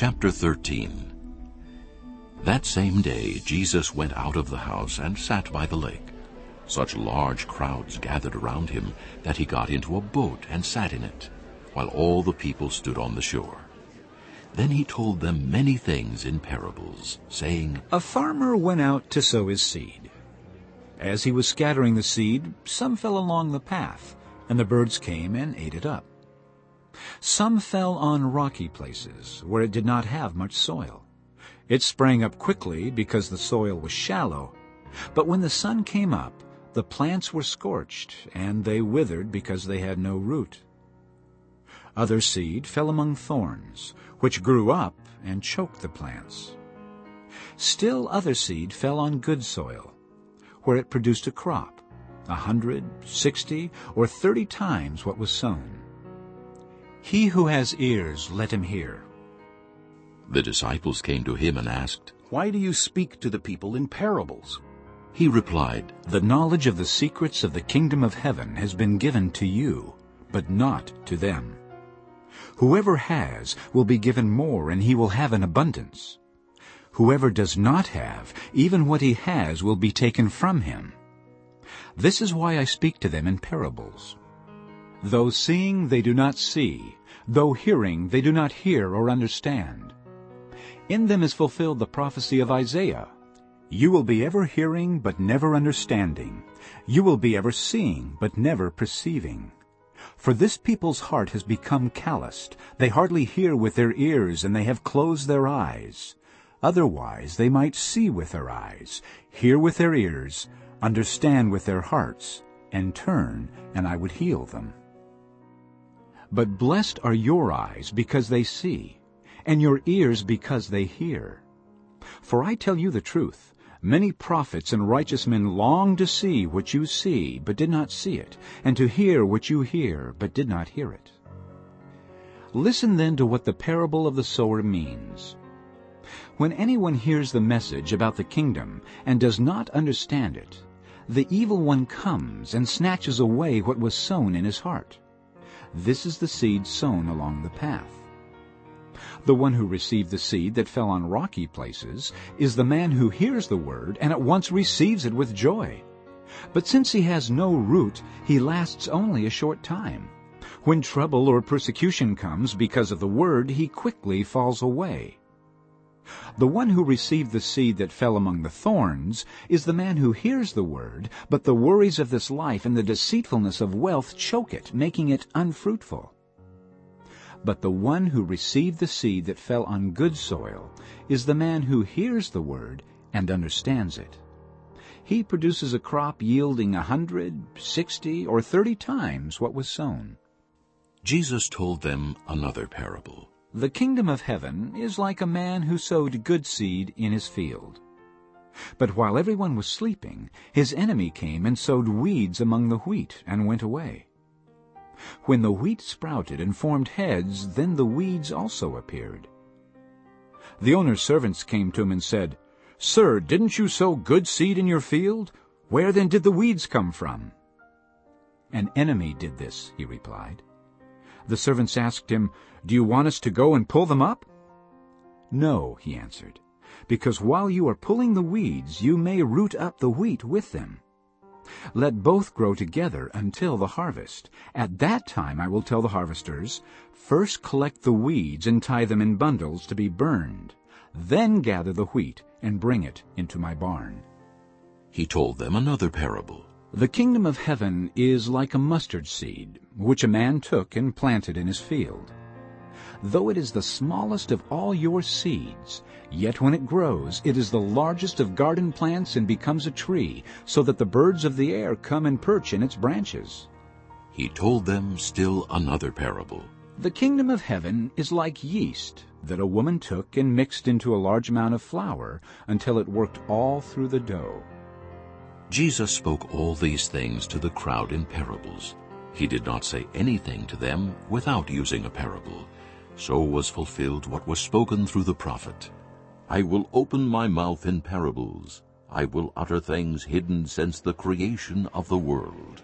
Chapter 13 That same day Jesus went out of the house and sat by the lake. Such large crowds gathered around him that he got into a boat and sat in it, while all the people stood on the shore. Then he told them many things in parables, saying, A farmer went out to sow his seed. As he was scattering the seed, some fell along the path, and the birds came and ate it up. Some fell on rocky places, where it did not have much soil. It sprang up quickly because the soil was shallow, but when the sun came up, the plants were scorched, and they withered because they had no root. Other seed fell among thorns, which grew up and choked the plants. Still other seed fell on good soil, where it produced a crop, a hundred, sixty, or thirty times what was sown. He who has ears, let him hear. The disciples came to him and asked, Why do you speak to the people in parables? He replied, The knowledge of the secrets of the kingdom of heaven has been given to you, but not to them. Whoever has will be given more, and he will have an abundance. Whoever does not have, even what he has will be taken from him. This is why I speak to them in parables. Though seeing they do not see, though hearing they do not hear or understand. In them is fulfilled the prophecy of Isaiah. You will be ever hearing but never understanding. You will be ever seeing but never perceiving. For this people's heart has become calloused. They hardly hear with their ears, and they have closed their eyes. Otherwise they might see with their eyes, hear with their ears, understand with their hearts, and turn, and I would heal them. But blessed are your eyes because they see, and your ears because they hear. For I tell you the truth, many prophets and righteous men longed to see what you see, but did not see it, and to hear what you hear, but did not hear it. Listen then to what the parable of the sower means. When anyone hears the message about the kingdom and does not understand it, the evil one comes and snatches away what was sown in his heart. This is the seed sown along the path. The one who received the seed that fell on rocky places is the man who hears the word and at once receives it with joy. But since he has no root, he lasts only a short time. When trouble or persecution comes because of the word, he quickly falls away. The one who received the seed that fell among the thorns is the man who hears the word, but the worries of this life and the deceitfulness of wealth choke it, making it unfruitful. But the one who received the seed that fell on good soil is the man who hears the word and understands it. He produces a crop yielding a hundred, sixty, or thirty times what was sown. Jesus told them another parable. The kingdom of heaven is like a man who sowed good seed in his field. But while everyone was sleeping, his enemy came and sowed weeds among the wheat and went away. When the wheat sprouted and formed heads, then the weeds also appeared. The owner's servants came to him and said, Sir, didn't you sow good seed in your field? Where then did the weeds come from? An enemy did this, he replied. The servants asked him, Do you want us to go and pull them up? No, he answered, because while you are pulling the weeds, you may root up the wheat with them. Let both grow together until the harvest. At that time I will tell the harvesters, First collect the weeds and tie them in bundles to be burned. Then gather the wheat and bring it into my barn. He told them another parable. The kingdom of heaven is like a mustard seed, which a man took and planted in his field. Though it is the smallest of all your seeds, yet when it grows, it is the largest of garden plants and becomes a tree, so that the birds of the air come and perch in its branches. He told them still another parable. The kingdom of heaven is like yeast that a woman took and mixed into a large amount of flour until it worked all through the dough. Jesus spoke all these things to the crowd in parables. He did not say anything to them without using a parable. So was fulfilled what was spoken through the prophet. I will open my mouth in parables. I will utter things hidden since the creation of the world.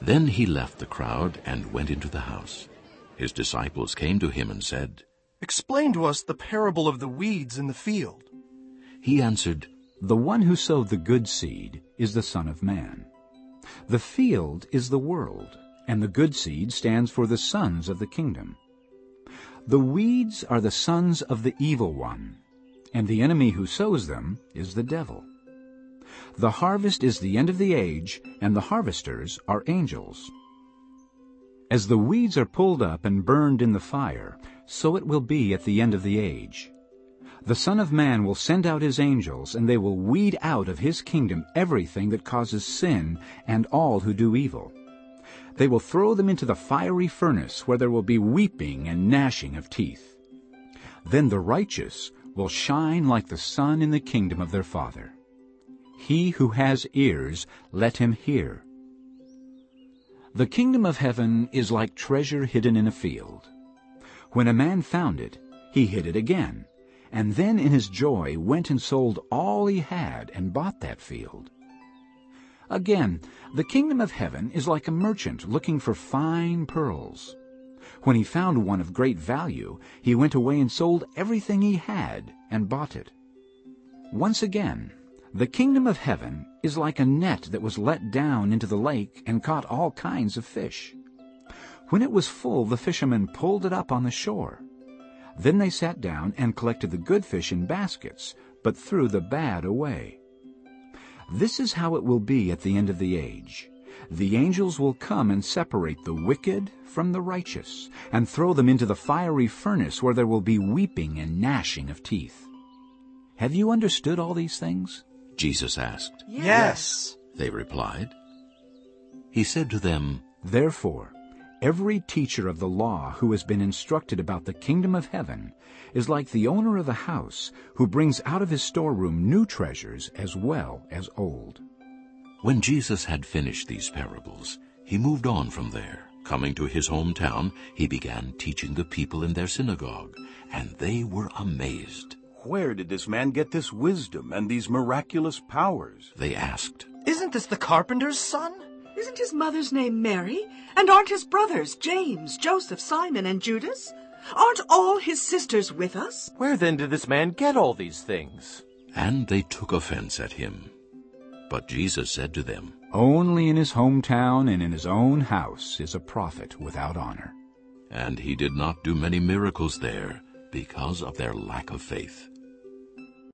Then he left the crowd and went into the house. His disciples came to him and said, Explain to us the parable of the weeds in the field. He answered, The one who sowed the good seed is the Son of Man. The field is the world, and the good seed stands for the sons of the kingdom. The weeds are the sons of the evil one, and the enemy who sows them is the devil. The harvest is the end of the age, and the harvesters are angels. As the weeds are pulled up and burned in the fire, so it will be at the end of the age. The Son of Man will send out his angels, and they will weed out of his kingdom everything that causes sin and all who do evil. They will throw them into the fiery furnace, where there will be weeping and gnashing of teeth. Then the righteous will shine like the sun in the kingdom of their Father. He who has ears, let him hear. The kingdom of heaven is like treasure hidden in a field. When a man found it, he hid it again, and then in his joy went and sold all he had and bought that field. Again, the kingdom of heaven is like a merchant looking for fine pearls. When he found one of great value, he went away and sold everything he had and bought it. Once again, the kingdom of heaven is like a net that was let down into the lake and caught all kinds of fish. When it was full, the fishermen pulled it up on the shore. Then they sat down and collected the good fish in baskets, but threw the bad away. This is how it will be at the end of the age. The angels will come and separate the wicked from the righteous, and throw them into the fiery furnace where there will be weeping and gnashing of teeth. Have you understood all these things? Jesus asked. Yes. They replied. He said to them, Therefore, every teacher of the law who has been instructed about the kingdom of heaven is like the owner of a house who brings out of his storeroom new treasures as well as old. When Jesus had finished these parables, he moved on from there. Coming to his hometown, he began teaching the people in their synagogue, and they were amazed. Where did this man get this wisdom and these miraculous powers? They asked, Isn't this the carpenter's son? Isn't his mother's name Mary? And aren't his brothers James, Joseph, Simon, and Judas? Aren't all his sisters with us? Where then did this man get all these things? and they took offense at him. But Jesus said to them, Only in his hometown and in his own house is a prophet without honor. And he did not do many miracles there because of their lack of faith.